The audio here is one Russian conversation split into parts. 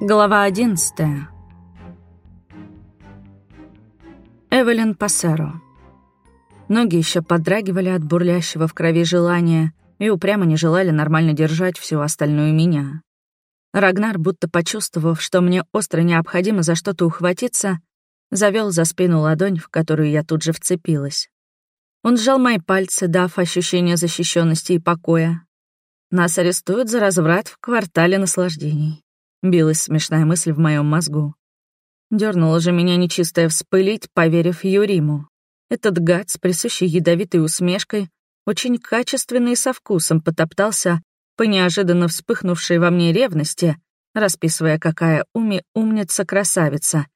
Глава одиннадцатая. Эвелин Пассеро. Ноги еще подрагивали от бурлящего в крови желания и упрямо не желали нормально держать всю остальную меня. Рагнар, будто почувствовав, что мне остро необходимо за что-то ухватиться, завел за спину ладонь, в которую я тут же вцепилась. Он сжал мои пальцы, дав ощущение защищенности и покоя. Нас арестуют за разврат в квартале наслаждений. Билась смешная мысль в моем мозгу. Дёрнула же меня нечистая вспылить, поверив Юриму. Этот гад с присущей ядовитой усмешкой очень качественно и со вкусом потоптался по неожиданно вспыхнувшей во мне ревности, расписывая, какая уми умница-красавица.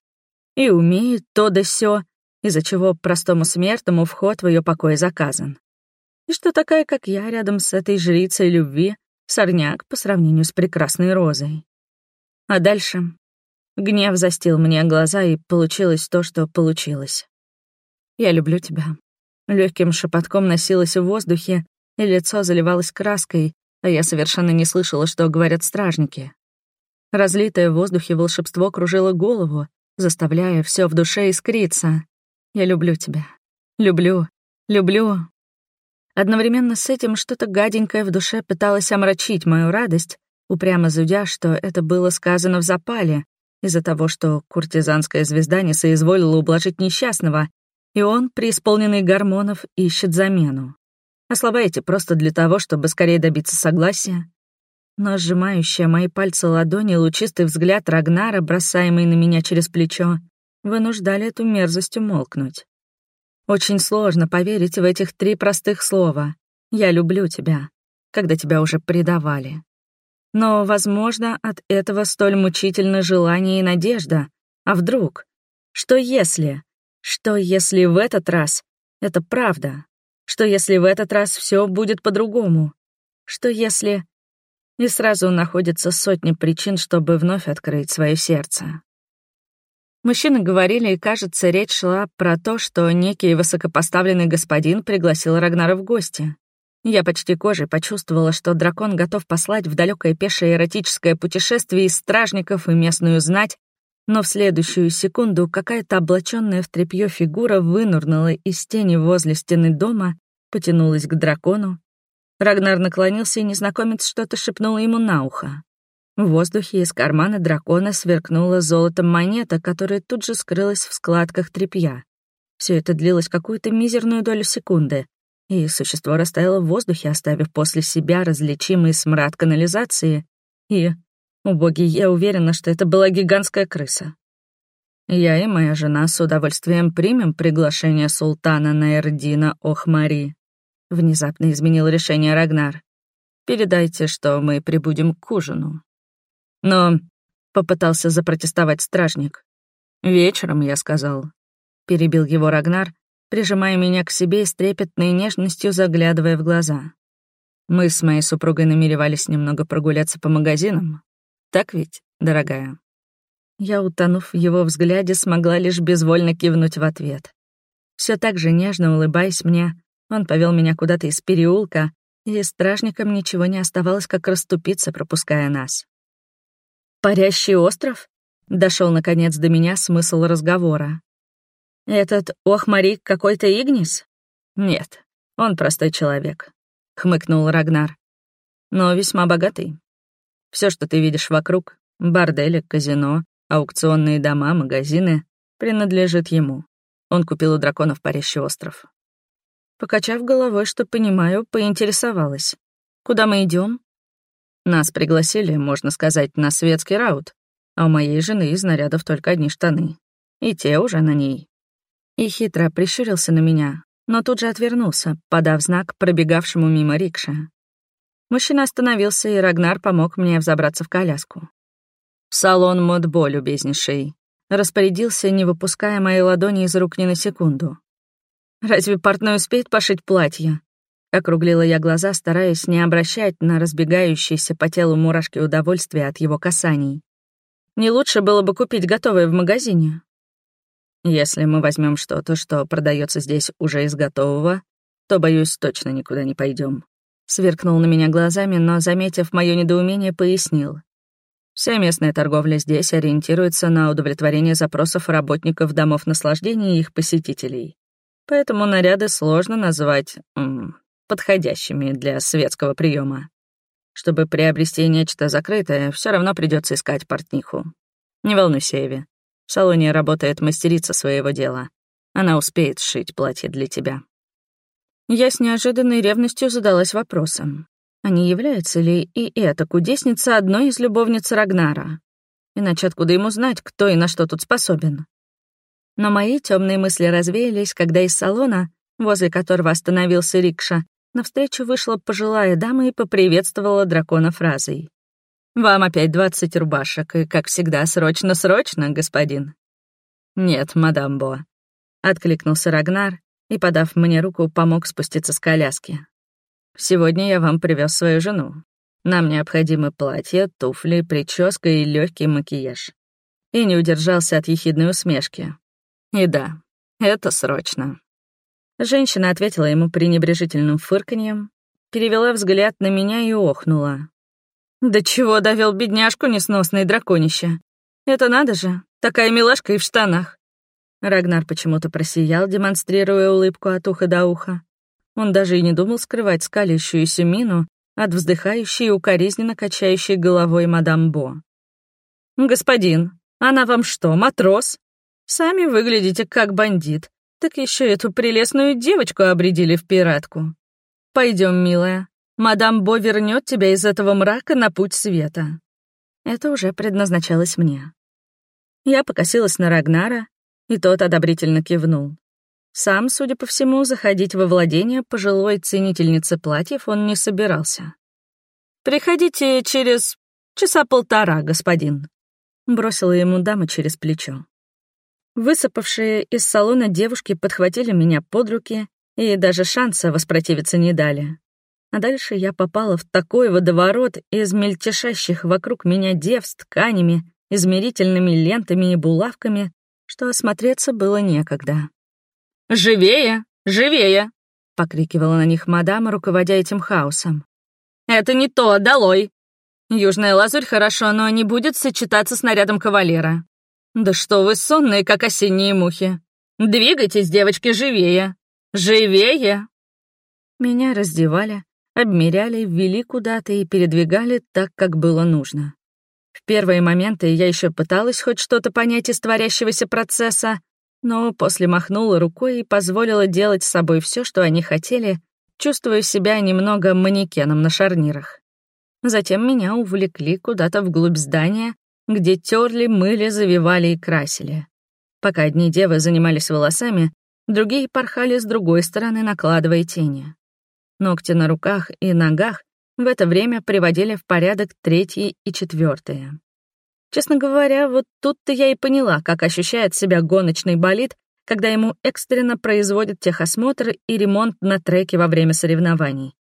И умеет то да сё, из-за чего простому смертному вход в ее покой заказан. И что такая, как я, рядом с этой жрицей любви, сорняк по сравнению с прекрасной розой. А дальше гнев застил мне глаза, и получилось то, что получилось. «Я люблю тебя». Легким шепотком носилась в воздухе, и лицо заливалось краской, а я совершенно не слышала, что говорят стражники. Разлитое в воздухе волшебство кружило голову, заставляя все в душе искриться. «Я люблю тебя. Люблю. Люблю». Одновременно с этим что-то гаденькое в душе пыталось омрачить мою радость, упрямо зудя, что это было сказано в запале, из-за того, что куртизанская звезда не соизволила ублажить несчастного, и он, преисполненный гормонов, ищет замену. Эти просто для того, чтобы скорее добиться согласия. Но сжимающая мои пальцы ладони лучистый взгляд Рагнара, бросаемый на меня через плечо, вынуждали эту мерзость умолкнуть. Очень сложно поверить в этих три простых слова «Я люблю тебя», когда тебя уже предавали. Но, возможно, от этого столь мучительно желание и надежда. А вдруг? Что если? Что если в этот раз это правда? Что если в этот раз все будет по-другому? Что если... И сразу находится сотни причин, чтобы вновь открыть свое сердце. Мужчины говорили, и, кажется, речь шла про то, что некий высокопоставленный господин пригласил Рагнара в гости. Я почти кожей почувствовала, что дракон готов послать в далекое пешее эротическое путешествие из стражников и местную знать, но в следующую секунду какая-то облаченная в тряпье фигура вынурнула из тени возле стены дома, потянулась к дракону. Рагнар наклонился, и незнакомец что-то шепнул ему на ухо. В воздухе из кармана дракона сверкнула золотом монета, которая тут же скрылась в складках тряпья. Все это длилось какую-то мизерную долю секунды, и существо растаяло в воздухе, оставив после себя различимый смрад канализации, и, убоги, я уверена, что это была гигантская крыса. Я и моя жена с удовольствием примем приглашение султана на Эрдина Охмари. Внезапно изменил решение Рагнар. Передайте, что мы прибудем к ужину. Но попытался запротестовать стражник. Вечером, я сказал. Перебил его Рагнар, прижимая меня к себе и с трепетной нежностью заглядывая в глаза. Мы с моей супругой намеревались немного прогуляться по магазинам. Так ведь, дорогая? Я, утонув в его взгляде, смогла лишь безвольно кивнуть в ответ. Все так же нежно улыбаясь мне, он повел меня куда-то из переулка, и стражникам ничего не оставалось, как расступиться, пропуская нас. «Парящий остров?» — дошел наконец до меня смысл разговора. «Этот Охмарик какой-то Игнис?» «Нет, он простой человек», — хмыкнул Рагнар. «Но весьма богатый. Все, что ты видишь вокруг — бордели, казино, аукционные дома, магазины — принадлежит ему. Он купил у драконов парящий остров». Покачав головой, что понимаю, поинтересовалась. «Куда мы идем? Нас пригласили, можно сказать, на светский раут, а у моей жены из нарядов только одни штаны. И те уже на ней и хитро прищурился на меня, но тут же отвернулся, подав знак пробегавшему мимо рикше. Мужчина остановился, и Рагнар помог мне взобраться в коляску. «В салон Модбо, любезнейший», распорядился, не выпуская моей ладони из рук ни на секунду. «Разве портной успеет пошить платье?» Округлила я глаза, стараясь не обращать на разбегающиеся по телу мурашки удовольствия от его касаний. «Не лучше было бы купить готовое в магазине?» Если мы возьмем что-то, что продается здесь уже из готового, то, боюсь, точно никуда не пойдем. Сверкнул на меня глазами, но, заметив мое недоумение, пояснил. Вся местная торговля здесь ориентируется на удовлетворение запросов работников домов наслаждения и их посетителей. Поэтому наряды сложно назвать подходящими для светского приема. Чтобы приобрести нечто закрытое, все равно придется искать портниху. Не волнуйся, Эви. В салоне работает мастерица своего дела. Она успеет сшить платье для тебя. Я с неожиданной ревностью задалась вопросом, а не является ли и эта кудесница одной из любовниц Рагнара? Иначе откуда ему знать, кто и на что тут способен? Но мои темные мысли развеялись, когда из салона, возле которого остановился рикша, навстречу вышла пожилая дама и поприветствовала дракона фразой. «Вам опять двадцать рубашек, и, как всегда, срочно-срочно, господин». «Нет, мадам Бо», — откликнулся Рагнар и, подав мне руку, помог спуститься с коляски. «Сегодня я вам привез свою жену. Нам необходимы платье, туфли, прическа и легкий макияж». И не удержался от ехидной усмешки. «И да, это срочно». Женщина ответила ему пренебрежительным фырканьем, перевела взгляд на меня и охнула. «Да чего довел бедняжку несносный драконище? Это надо же, такая милашка и в штанах». Рагнар почему-то просиял, демонстрируя улыбку от уха до уха. Он даже и не думал скрывать скалящуюся мину от вздыхающей и укоризненно качающей головой мадам Бо. «Господин, она вам что, матрос? Сами выглядите как бандит, так еще эту прелестную девочку обредили в пиратку. Пойдем, милая. Мадам Бо вернет тебя из этого мрака на путь света. Это уже предназначалось мне. Я покосилась на Рагнара, и тот одобрительно кивнул. Сам, судя по всему, заходить во владение пожилой ценительницы платьев он не собирался. «Приходите через часа полтора, господин», — бросила ему дама через плечо. Высыпавшие из салона девушки подхватили меня под руки и даже шанса воспротивиться не дали. А дальше я попала в такой водоворот из мельтешащих вокруг меня дев с тканями, измерительными лентами и булавками, что осмотреться было некогда. «Живее! Живее!» — покрикивала на них мадам, руководя этим хаосом. «Это не то, долой! Южная лазурь хорошо, но не будет сочетаться с нарядом кавалера. «Да что вы сонные, как осенние мухи! Двигайтесь, девочки, живее! Живее!» Меня раздевали, обмеряли, ввели куда-то и передвигали так, как было нужно. В первые моменты я еще пыталась хоть что-то понять из творящегося процесса, но после махнула рукой и позволила делать с собой все, что они хотели, чувствуя себя немного манекеном на шарнирах. Затем меня увлекли куда-то вглубь здания, где терли, мыли, завивали и красили. Пока одни девы занимались волосами, другие порхали с другой стороны, накладывая тени. Ногти на руках и ногах в это время приводили в порядок третьи и четвертые. Честно говоря, вот тут-то я и поняла, как ощущает себя гоночный болид, когда ему экстренно производят техосмотр и ремонт на треке во время соревнований.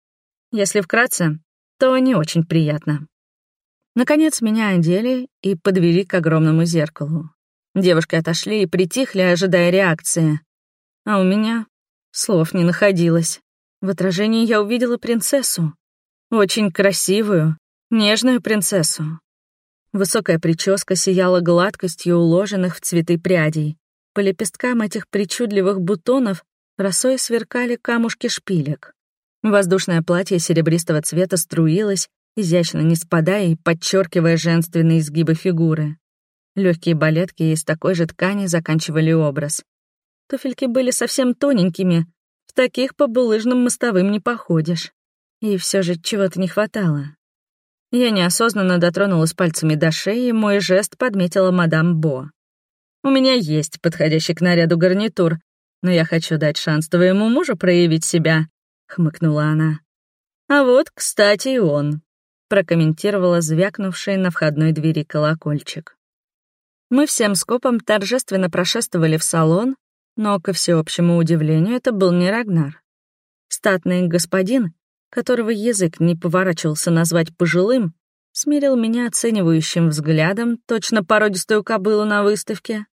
Если вкратце, то не очень приятно. Наконец меня одели и подвели к огромному зеркалу. Девушки отошли и притихли, ожидая реакции. А у меня слов не находилось. В отражении я увидела принцессу. Очень красивую, нежную принцессу. Высокая прическа сияла гладкостью уложенных в цветы прядей. По лепесткам этих причудливых бутонов росой сверкали камушки шпилек. Воздушное платье серебристого цвета струилось, изящно не спадая и подчеркивая женственные изгибы фигуры. Легкие балетки из такой же ткани заканчивали образ. Туфельки были совсем тоненькими, в таких по булыжным мостовым не походишь. И все же чего-то не хватало. Я неосознанно дотронулась пальцами до шеи, и мой жест подметила мадам Бо. «У меня есть подходящий к наряду гарнитур, но я хочу дать шанс твоему мужу проявить себя», — хмыкнула она. «А вот, кстати, и он» прокомментировала звякнувший на входной двери колокольчик. Мы всем скопом торжественно прошествовали в салон, но, ко всеобщему удивлению, это был не Рагнар. Статный господин, которого язык не поворачивался назвать пожилым, смирил меня оценивающим взглядом, точно породистую кобылу на выставке.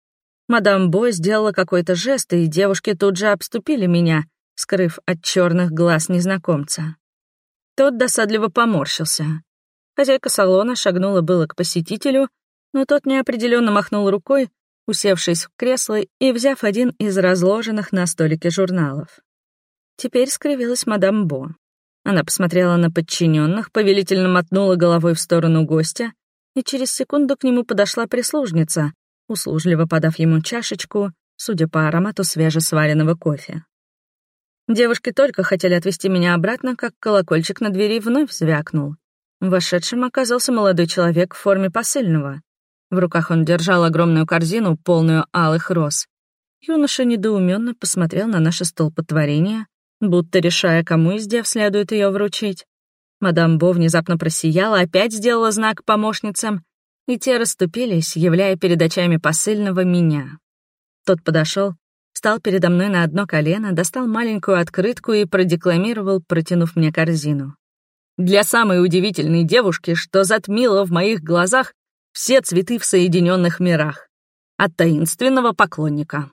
Мадам Бо сделала какой-то жест, и девушки тут же обступили меня, скрыв от черных глаз незнакомца. Тот досадливо поморщился. Хозяйка салона шагнула было к посетителю, но тот неопределенно махнул рукой, усевшись в кресло и взяв один из разложенных на столике журналов. Теперь скривилась мадам Бо. Она посмотрела на подчиненных, повелительно мотнула головой в сторону гостя, и через секунду к нему подошла прислужница, услужливо подав ему чашечку, судя по аромату свежесваренного кофе. Девушки только хотели отвезти меня обратно, как колокольчик на двери вновь звякнул. Вошедшим оказался молодой человек в форме посыльного. В руках он держал огромную корзину, полную алых роз. Юноша недоуменно посмотрел на наше столпотворение, будто решая, кому из дев следует ее вручить. Мадам Бо внезапно просияла, опять сделала знак помощницам, и те расступились, являя перед очами посыльного меня. Тот подошел, встал передо мной на одно колено, достал маленькую открытку и продекламировал, протянув мне корзину для самой удивительной девушки, что затмила в моих глазах все цветы в Соединенных мирах. От таинственного поклонника.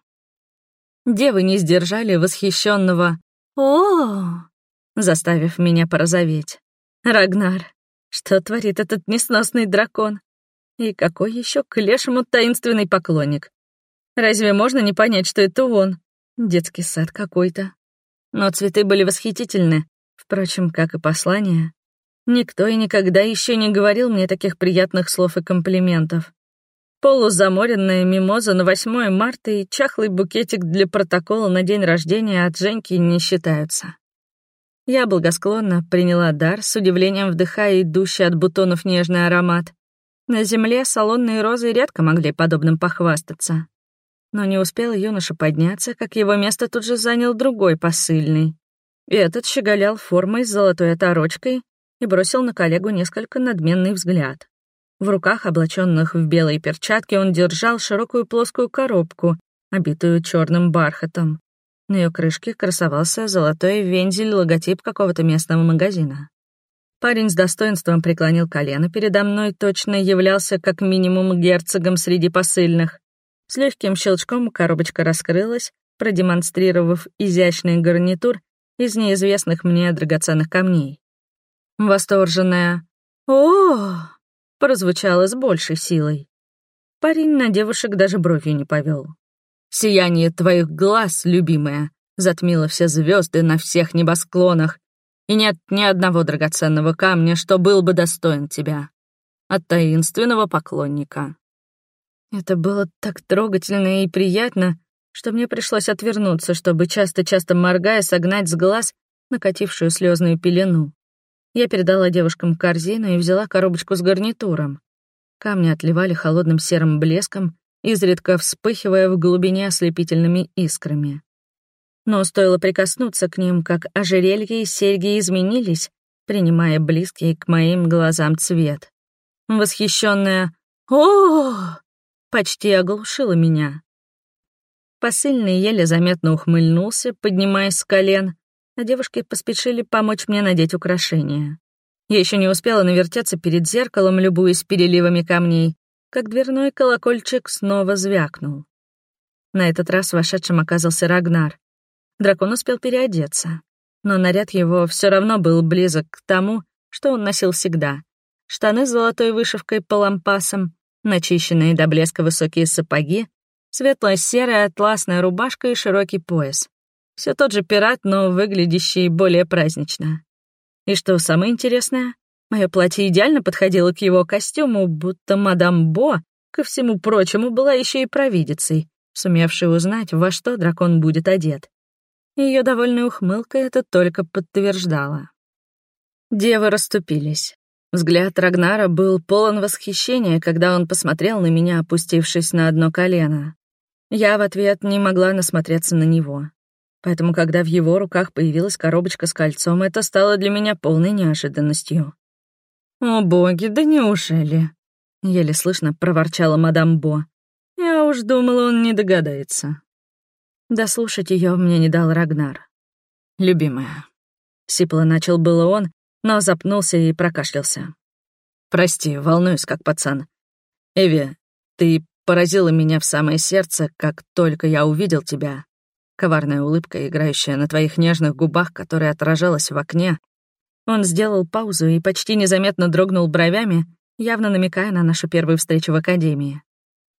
Девы не сдержали восхищенного о, заставив меня порозоветь. Рагнар, что творит этот несносный дракон? И какой еще к лешему таинственный поклонник? Разве можно не понять, что это он? Детский сад какой-то. Но цветы были восхитительны, Впрочем, как и послание, никто и никогда еще не говорил мне таких приятных слов и комплиментов. Полузаморенная мимоза на 8 марта и чахлый букетик для протокола на день рождения от Женьки не считаются. Я благосклонно приняла дар, с удивлением вдыхая идущий от бутонов нежный аромат. На земле салонные розы редко могли подобным похвастаться. Но не успел юноша подняться, как его место тут же занял другой посыльный. Этот щеголял формой с золотой оторочкой и бросил на коллегу несколько надменный взгляд. В руках, облаченных в белые перчатки, он держал широкую плоскую коробку, обитую черным бархатом. На ее крышке красовался золотой вензель-логотип какого-то местного магазина. Парень с достоинством преклонил колено передо мной, точно являлся как минимум герцогом среди посыльных. С легким щелчком коробочка раскрылась, продемонстрировав изящный гарнитур из неизвестных мне драгоценных камней. Восторженная «О!» прозвучало с большей силой. Парень на девушек даже бровью не повел. «Сияние твоих глаз, любимая, затмило все звезды на всех небосклонах, и нет ни одного драгоценного камня, что был бы достоин тебя. От таинственного поклонника». Это было так трогательно и приятно, что мне пришлось отвернуться, чтобы часто-часто моргая согнать с глаз накатившую слезную пелену. Я передала девушкам корзину и взяла коробочку с гарнитуром. Камни отливали холодным серым блеском, изредка вспыхивая в глубине ослепительными искрами. Но стоило прикоснуться к ним, как ожерелье и серьги изменились, принимая близкий к моим глазам цвет. Восхищенная «О!» почти оглушила меня. Посыльный еле заметно ухмыльнулся, поднимаясь с колен, а девушки поспешили помочь мне надеть украшения. Я еще не успела навертеться перед зеркалом, любуясь переливами камней, как дверной колокольчик снова звякнул. На этот раз вошедшим оказался Рагнар. Дракон успел переодеться, но наряд его все равно был близок к тому, что он носил всегда. Штаны с золотой вышивкой по лампасам, начищенные до блеска высокие сапоги, Светло-серая атласная рубашка и широкий пояс. Все тот же пират, но выглядящий более празднично. И что самое интересное, мое платье идеально подходило к его костюму, будто мадам Бо, ко всему прочему, была еще и провидицей, сумевшей узнать, во что дракон будет одет. Ее довольная ухмылка это только подтверждала. Девы расступились. Взгляд Рагнара был полон восхищения, когда он посмотрел на меня, опустившись на одно колено. Я в ответ не могла насмотреться на него. Поэтому, когда в его руках появилась коробочка с кольцом, это стало для меня полной неожиданностью. «О боги, да неужели?» — еле слышно проворчала мадам Бо. «Я уж думала, он не догадается». Дослушать ее мне не дал Рагнар. «Любимая». Сипло начал было он, но запнулся и прокашлялся. «Прости, волнуюсь, как пацан. Эви, ты поразила меня в самое сердце, как только я увидел тебя. Коварная улыбка, играющая на твоих нежных губах, которая отражалась в окне. Он сделал паузу и почти незаметно дрогнул бровями, явно намекая на нашу первую встречу в академии.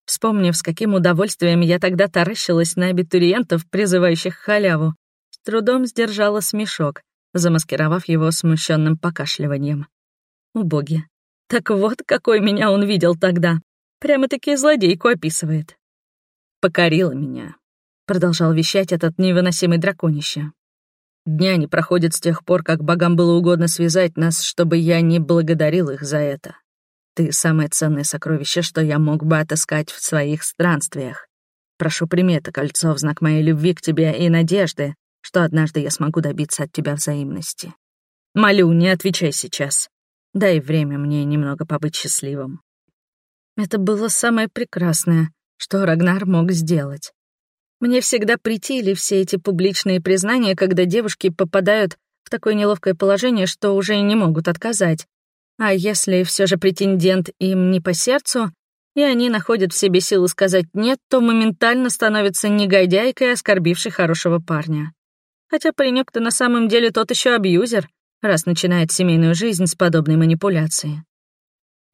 Вспомнив, с каким удовольствием я тогда таращилась на абитуриентов, призывающих халяву, с трудом сдержала смешок, замаскировав его смущенным покашливанием. Убоги. Так вот, какой меня он видел тогда. Прямо-таки злодейку описывает. «Покорила меня», — продолжал вещать этот невыносимый драконище. «Дня не проходит с тех пор, как богам было угодно связать нас, чтобы я не благодарил их за это. Ты — самое ценное сокровище, что я мог бы отыскать в своих странствиях. Прошу, прими это кольцо в знак моей любви к тебе и надежды, что однажды я смогу добиться от тебя взаимности. Молю, не отвечай сейчас. Дай время мне немного побыть счастливым». Это было самое прекрасное, что Рагнар мог сделать. Мне всегда притили все эти публичные признания, когда девушки попадают в такое неловкое положение, что уже не могут отказать. А если все же претендент им не по сердцу, и они находят в себе силы сказать «нет», то моментально становятся негодяйкой, оскорбившей хорошего парня. Хотя паренек-то на самом деле тот еще абьюзер, раз начинает семейную жизнь с подобной манипуляции.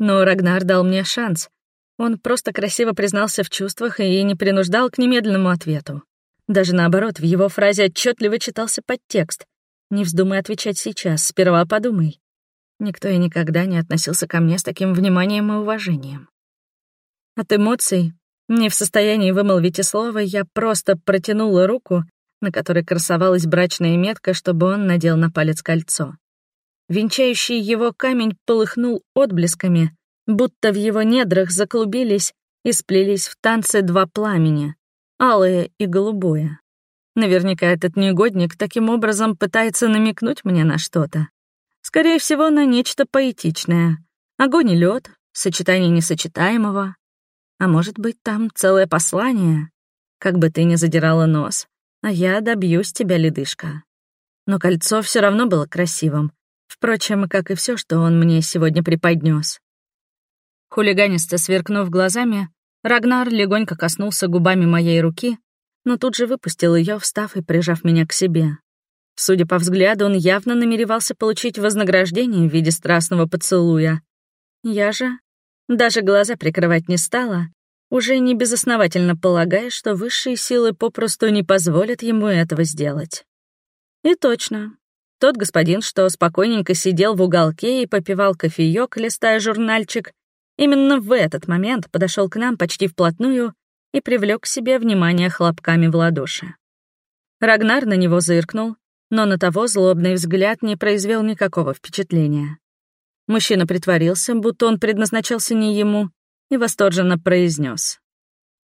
Но Рагнар дал мне шанс — он просто красиво признался в чувствах и не принуждал к немедленному ответу. Даже наоборот, в его фразе отчетливо читался подтекст. «Не вздумай отвечать сейчас, сперва подумай». Никто и никогда не относился ко мне с таким вниманием и уважением. От эмоций, не в состоянии вымолвить и слова, я просто протянула руку, на которой красовалась брачная метка, чтобы он надел на палец кольцо. Венчающий его камень полыхнул отблесками, будто в его недрах заклубились и сплелись в танце два пламени — алое и голубое. Наверняка этот негодник таким образом пытается намекнуть мне на что-то. Скорее всего, на нечто поэтичное. Огонь и лед, сочетание несочетаемого. А может быть, там целое послание? Как бы ты ни задирала нос, а я добьюсь тебя, ледышка. Но кольцо все равно было красивым. Впрочем, как и все, что он мне сегодня преподнес. Хулиганисто сверкнув глазами, Рагнар легонько коснулся губами моей руки, но тут же выпустил ее, встав и прижав меня к себе. Судя по взгляду, он явно намеревался получить вознаграждение в виде страстного поцелуя. Я же даже глаза прикрывать не стала, уже не безосновательно полагая, что высшие силы попросту не позволят ему этого сделать. И точно. Тот господин, что спокойненько сидел в уголке и попивал кофеёк, листая журнальчик, Именно в этот момент подошел к нам почти вплотную и привлек к себе внимание хлопками в ладоши. Рагнар на него зыркнул, но на того злобный взгляд не произвел никакого впечатления. Мужчина притворился, будто он предназначался не ему, и восторженно произнес: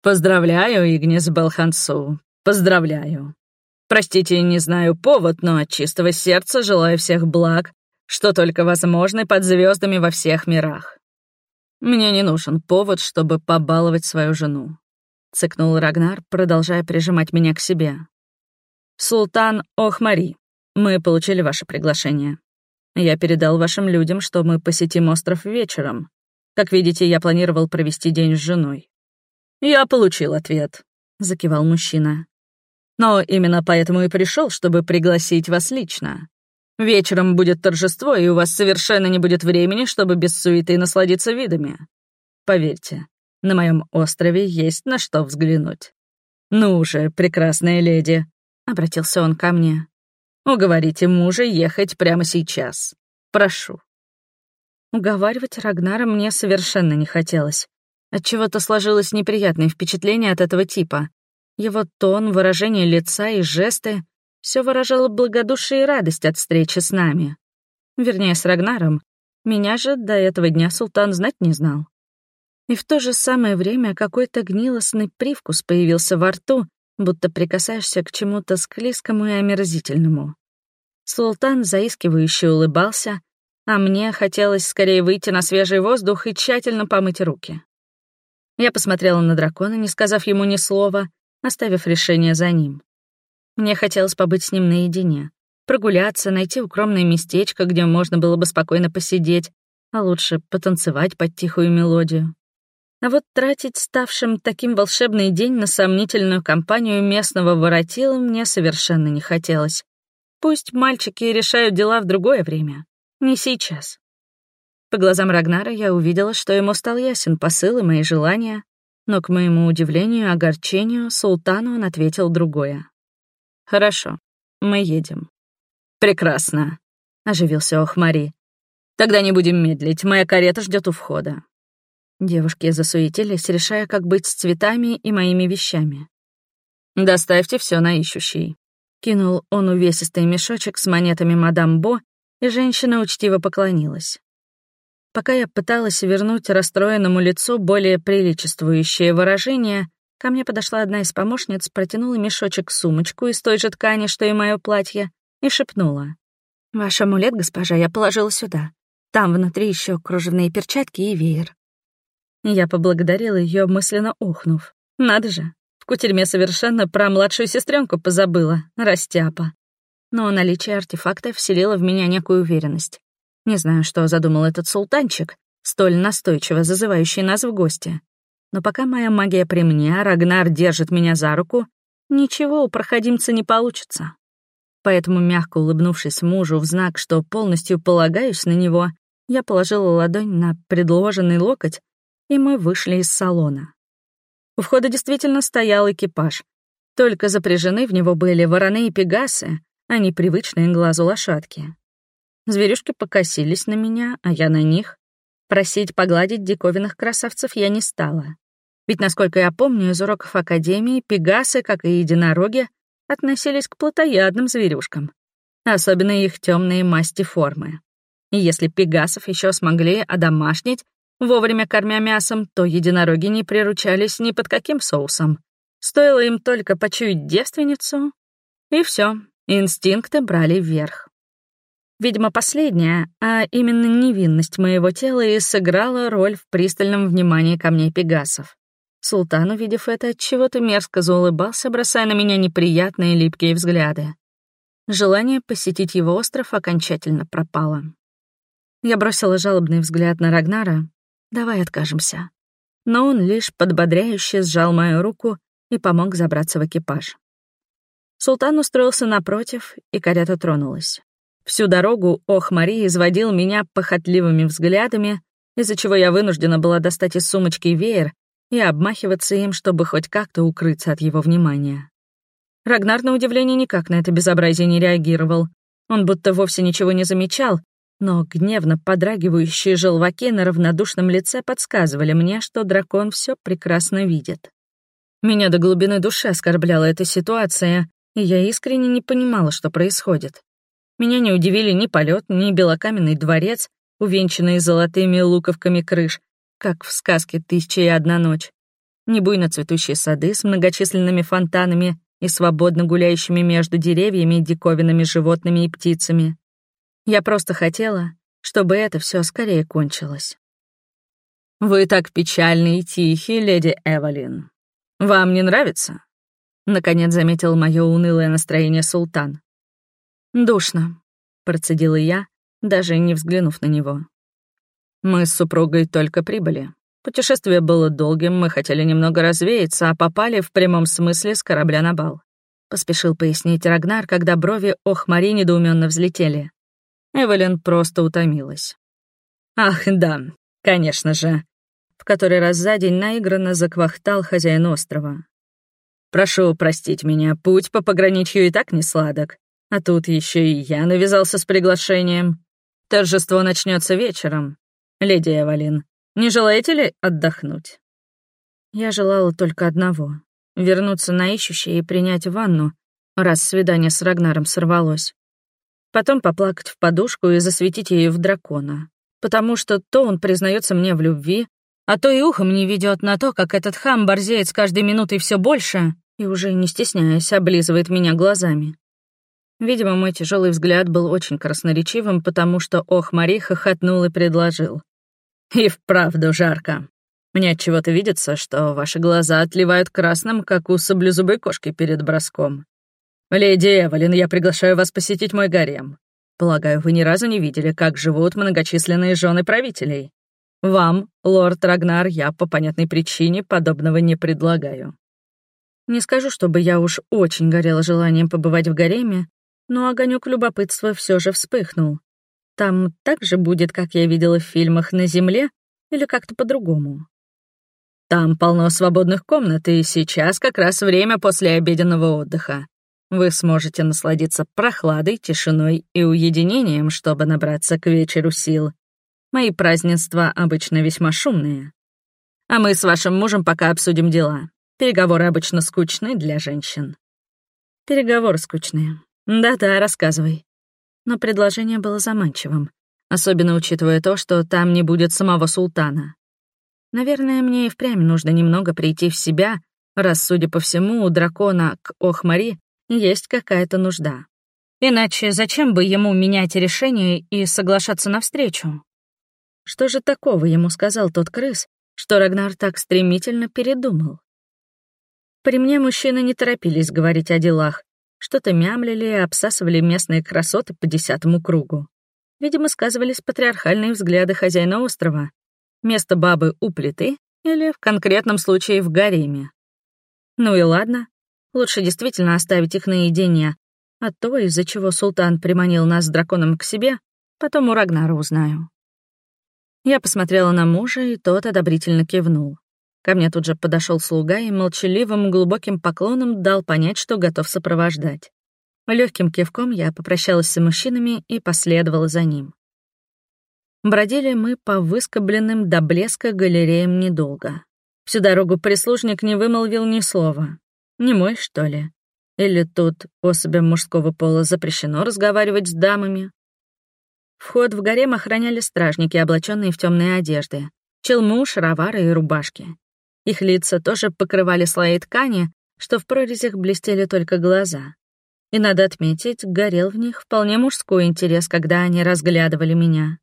«Поздравляю, Игнис Белхансу, поздравляю. Простите, не знаю повод, но от чистого сердца желаю всех благ, что только возможны под звездами во всех мирах. «Мне не нужен повод, чтобы побаловать свою жену», — цыкнул Рагнар, продолжая прижимать меня к себе. «Султан Охмари, мы получили ваше приглашение. Я передал вашим людям, что мы посетим остров вечером. Как видите, я планировал провести день с женой». «Я получил ответ», — закивал мужчина. «Но именно поэтому и пришел, чтобы пригласить вас лично. Вечером будет торжество, и у вас совершенно не будет времени, чтобы без суеты насладиться видами. Поверьте, на моем острове есть на что взглянуть. Ну же, прекрасная леди, — обратился он ко мне. Уговорите мужа ехать прямо сейчас. Прошу. Уговаривать Рагнара мне совершенно не хотелось. Отчего-то сложилось неприятное впечатление от этого типа. Его тон, выражение лица и жесты все выражало благодушие и радость от встречи с нами. Вернее, с Рагнаром. Меня же до этого дня султан знать не знал. И в то же самое время какой-то гнилостный привкус появился во рту, будто прикасаешься к чему-то склизкому и омерзительному. Султан заискивающе улыбался, а мне хотелось скорее выйти на свежий воздух и тщательно помыть руки. Я посмотрела на дракона, не сказав ему ни слова, оставив решение за ним. Мне хотелось побыть с ним наедине, прогуляться, найти укромное местечко, где можно было бы спокойно посидеть, а лучше потанцевать под тихую мелодию. А вот тратить ставшим таким волшебный день на сомнительную компанию местного воротила мне совершенно не хотелось. Пусть мальчики решают дела в другое время. Не сейчас. По глазам Рагнара я увидела, что ему стал ясен посыл и мои желания, но, к моему удивлению и огорчению, султану он ответил другое. «Хорошо, мы едем». «Прекрасно», — оживился Охмари. «Тогда не будем медлить, моя карета ждет у входа». Девушки засуетились, решая, как быть с цветами и моими вещами. «Доставьте все на ищущий», — кинул он увесистый мешочек с монетами мадам Бо, и женщина учтиво поклонилась. Пока я пыталась вернуть расстроенному лицу более приличествующее выражение, ко мне подошла одна из помощниц, протянула мешочек-сумочку из той же ткани, что и мое платье, и шепнула. «Ваш амулет, госпожа, я положила сюда. Там внутри еще кружевные перчатки и веер». Я поблагодарила ее, мысленно ухнув. «Надо же, в кутерьме совершенно про младшую сестренку позабыла, растяпа». Но наличие артефакта вселило в меня некую уверенность. Не знаю, что задумал этот султанчик, столь настойчиво зазывающий нас в гости. Но пока моя магия при мне, а Рагнар держит меня за руку, ничего у проходимца не получится. Поэтому, мягко улыбнувшись мужу в знак, что полностью полагаюсь на него, я положила ладонь на предложенный локоть, и мы вышли из салона. У входа действительно стоял экипаж. Только запряжены в него были вороны и пегасы, а не привычные глазу лошадки. Зверюшки покосились на меня, а я на них. Просить погладить диковинных красавцев я не стала. Ведь, насколько я помню из уроков Академии, пегасы, как и единороги, относились к плотоядным зверюшкам. Особенно их темные масти формы. И если пегасов еще смогли одомашнить, вовремя кормя мясом, то единороги не приручались ни под каким соусом. Стоило им только почуять девственницу, и все, инстинкты брали вверх. Видимо, последняя, а именно невинность моего тела и сыграла роль в пристальном внимании ко мне пегасов. Султан, увидев это, чего-то мерзко заулыбался, бросая на меня неприятные липкие взгляды. Желание посетить его остров окончательно пропало. Я бросила жалобный взгляд на Рагнара. «Давай откажемся». Но он лишь подбодряюще сжал мою руку и помог забраться в экипаж. Султан устроился напротив, и карета тронулась. Всю дорогу Ох Мари изводил меня похотливыми взглядами, из-за чего я вынуждена была достать из сумочки веер и обмахиваться им, чтобы хоть как-то укрыться от его внимания. Рагнар, на удивление, никак на это безобразие не реагировал. Он будто вовсе ничего не замечал, но гневно подрагивающие желваки на равнодушном лице подсказывали мне, что дракон все прекрасно видит. Меня до глубины души оскорбляла эта ситуация, и я искренне не понимала, что происходит. Меня не удивили ни полет, ни белокаменный дворец, увенчанный золотыми луковками крыш, как в сказке «Тысяча и одна ночь», ни буйно цветущие сады с многочисленными фонтанами и свободно гуляющими между деревьями диковинными животными и птицами. Я просто хотела, чтобы это все скорее кончилось. «Вы так печальны и тихи, леди Эвелин. Вам не нравится?» Наконец заметил мое унылое настроение султан. «Душно», — процедила я, даже не взглянув на него. Мы с супругой только прибыли. Путешествие было долгим, мы хотели немного развеяться, а попали в прямом смысле с корабля на бал. Поспешил пояснить Рагнар, когда брови Охмари недоуменно взлетели. Эвелин просто утомилась. «Ах, да, конечно же», — в который раз за день наигранно заквахтал хозяин острова. «Прошу простить меня, путь по пограничью и так не сладок. А тут еще и я навязался с приглашением. Торжество начнется вечером. Леди Эвалин, не желаете ли отдохнуть? Я желала только одного — вернуться на ищущее и принять ванну, раз свидание с Рагнаром сорвалось. Потом поплакать в подушку и засветить ее в дракона. Потому что то он признается мне в любви, а то и ухом не ведет на то, как этот хам борзеет с каждой минутой все больше и уже не стесняясь облизывает меня глазами. Видимо, мой тяжелый взгляд был очень красноречивым, потому что Ох Мари хохотнул и предложил. «И вправду жарко. Мне от чего то видится, что ваши глаза отливают красным, как у саблезубой кошки перед броском. Леди Эвелин, я приглашаю вас посетить мой гарем. Полагаю, вы ни разу не видели, как живут многочисленные жены правителей. Вам, лорд Рагнар, я по понятной причине подобного не предлагаю». Не скажу, чтобы я уж очень горела желанием побывать в гареме, но огонек любопытства все же вспыхнул. там так же будет, как я видела в фильмах на Земле, или как-то по-другому? Там полно свободных комнат, и сейчас как раз время после обеденного отдыха. Вы сможете насладиться прохладой, тишиной и уединением, чтобы набраться к вечеру сил. Мои празднества обычно весьма шумные. А мы с вашим мужем пока обсудим дела. Переговоры обычно скучны для женщин. Переговоры скучные. Да-да, рассказывай. Но предложение было заманчивым, особенно учитывая то, что там не будет самого султана. Наверное, мне и впрямь нужно немного прийти в себя, раз, судя по всему, у дракона к Охмари есть какая-то нужда. Иначе зачем бы ему менять решение и соглашаться навстречу? Что же такого ему сказал тот крыс, что Рагнар так стремительно передумал? При мне мужчины не торопились говорить о делах, что-то мямлили и обсасывали местные красоты по десятому кругу. Видимо, сказывались патриархальные взгляды хозяина острова, Место бабы у плиты или, в конкретном случае, в гареме. Ну и ладно, лучше действительно оставить их наедине, а то, из-за чего султан приманил нас с драконом к себе, потом у Рагнара узнаю. Я посмотрела на мужа, и тот одобрительно кивнул. Ко мне тут же подошел слуга и молчаливым глубоким поклоном дал понять, что готов сопровождать. Легким кивком я попрощалась с мужчинами и последовала за ним. Бродили мы по выскобленным до блеска галереям недолго. Всю дорогу прислужник не вымолвил ни слова. Не мой, что ли? Или тут особям мужского пола запрещено разговаривать с дамами? Вход в гарем охраняли стражники, облаченные в темные одежды. Челму, шаровары и рубашки. Их лица тоже покрывали слои ткани, что в прорезях блестели только глаза. И, надо отметить, горел в них вполне мужской интерес, когда они разглядывали меня.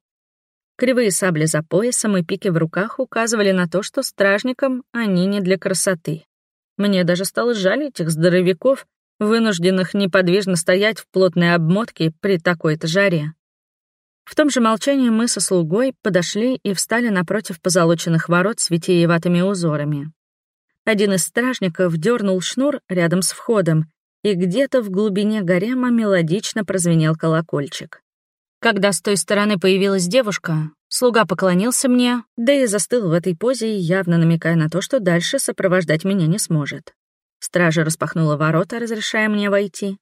Кривые сабли за поясом и пики в руках указывали на то, что стражникам они не для красоты. Мне даже стало жаль этих здоровяков, вынужденных неподвижно стоять в плотной обмотке при такой-то жаре. В том же молчании мы со слугой подошли и встали напротив позолоченных ворот с витиеватыми узорами. Один из стражников дернул шнур рядом с входом, и где-то в глубине гарема мелодично прозвенел колокольчик. Когда с той стороны появилась девушка, слуга поклонился мне, да и застыл в этой позе, явно намекая на то, что дальше сопровождать меня не сможет. Стража распахнула ворота, разрешая мне войти.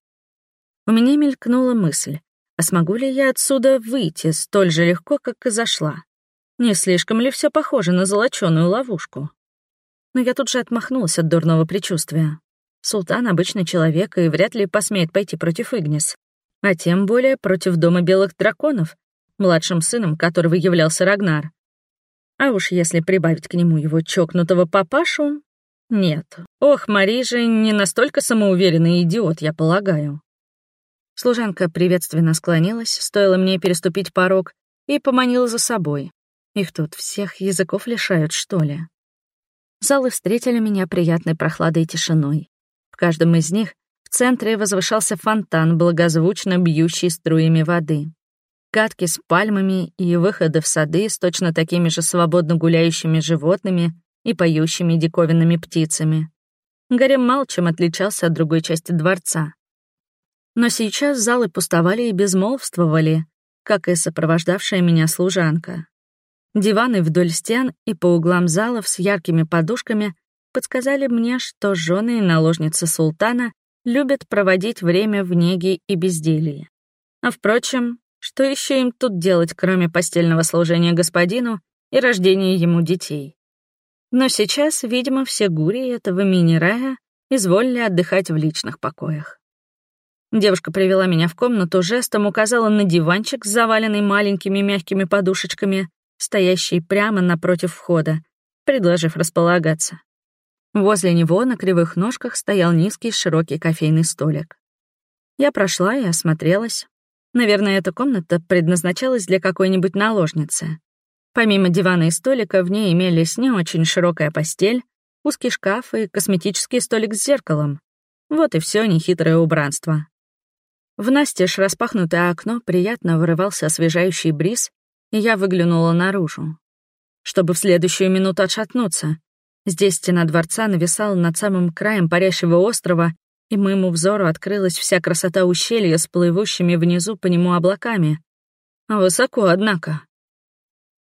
У меня мелькнула мысль, а смогу ли я отсюда выйти столь же легко, как и зашла? Не слишком ли все похоже на золоченую ловушку? Но я тут же отмахнулась от дурного предчувствия. Султан — обычный человек и вряд ли посмеет пойти против Игнис а тем более против Дома Белых Драконов, младшим сыном которого являлся Рагнар. А уж если прибавить к нему его чокнутого папашу... Нет, ох, Мари же не настолько самоуверенный идиот, я полагаю. Служанка приветственно склонилась, стоило мне переступить порог, и поманила за собой. Их тут всех языков лишают, что ли? Залы встретили меня приятной прохладой и тишиной. В каждом из них в центре возвышался фонтан, благозвучно бьющий струями воды. Катки с пальмами и выходы в сады с точно такими же свободно гуляющими животными и поющими диковинными птицами. Гарем мало чем отличался от другой части дворца. Но сейчас залы пустовали и безмолвствовали, как и сопровождавшая меня служанка. Диваны вдоль стен и по углам залов с яркими подушками подсказали мне, что жены и наложницы султана любят проводить время в неге и безделье. А впрочем, что еще им тут делать, кроме постельного служения господину и рождения ему детей? Но сейчас, видимо, все гури этого мини-рая изволили отдыхать в личных покоях. Девушка привела меня в комнату, жестом указала на диванчик, заваленный маленькими мягкими подушечками, стоящий прямо напротив входа, предложив располагаться. Возле него на кривых ножках стоял низкий широкий кофейный столик. Я прошла и осмотрелась. Наверное, эта комната предназначалась для какой-нибудь наложницы. Помимо дивана и столика в ней имелись не очень широкая постель, узкий шкаф и косметический столик с зеркалом. Вот и все нехитрое убранство. В настежь распахнутое окно приятно вырывался освежающий бриз, и я выглянула наружу. Чтобы в следующую минуту отшатнуться, Здесь стена дворца нависала над самым краем парящего острова, и моему взору открылась вся красота ущелья с плывущими внизу по нему облаками. Высоко, однако.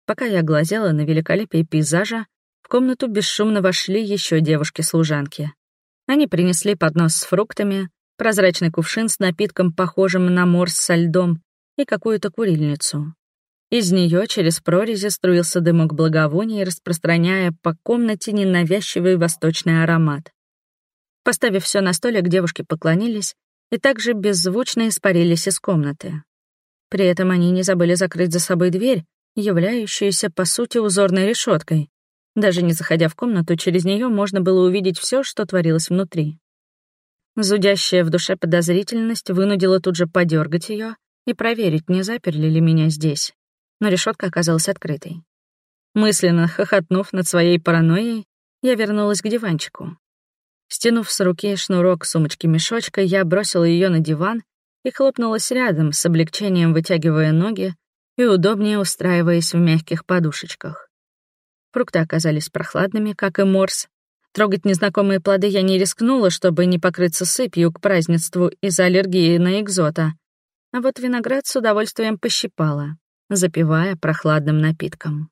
Пока я глазела на великолепие пейзажа, в комнату бесшумно вошли еще девушки-служанки. Они принесли поднос с фруктами, прозрачный кувшин с напитком, похожим на морс со льдом, и какую-то курильницу. Из нее через прорези струился дымок благовоний, распространяя по комнате ненавязчивый восточный аромат. Поставив все на столик, девушки поклонились и также беззвучно испарились из комнаты. При этом они не забыли закрыть за собой дверь, являющуюся, по сути, узорной решеткой. Даже не заходя в комнату, через нее можно было увидеть все, что творилось внутри. Зудящая в душе подозрительность вынудила тут же подергать ее и проверить, не заперли ли меня здесь. Но решетка оказалась открытой. Мысленно хохотнув над своей паранойей, я вернулась к диванчику. Стянув с руки шнурок сумочки-мешочка, я бросила ее на диван и хлопнулась рядом, с облегчением вытягивая ноги и удобнее устраиваясь в мягких подушечках. Фрукты оказались прохладными, как и морс. Трогать незнакомые плоды я не рискнула, чтобы не покрыться сыпью к празднеству из-за аллергии на экзота. А вот виноград с удовольствием пощипала, запивая прохладным напитком.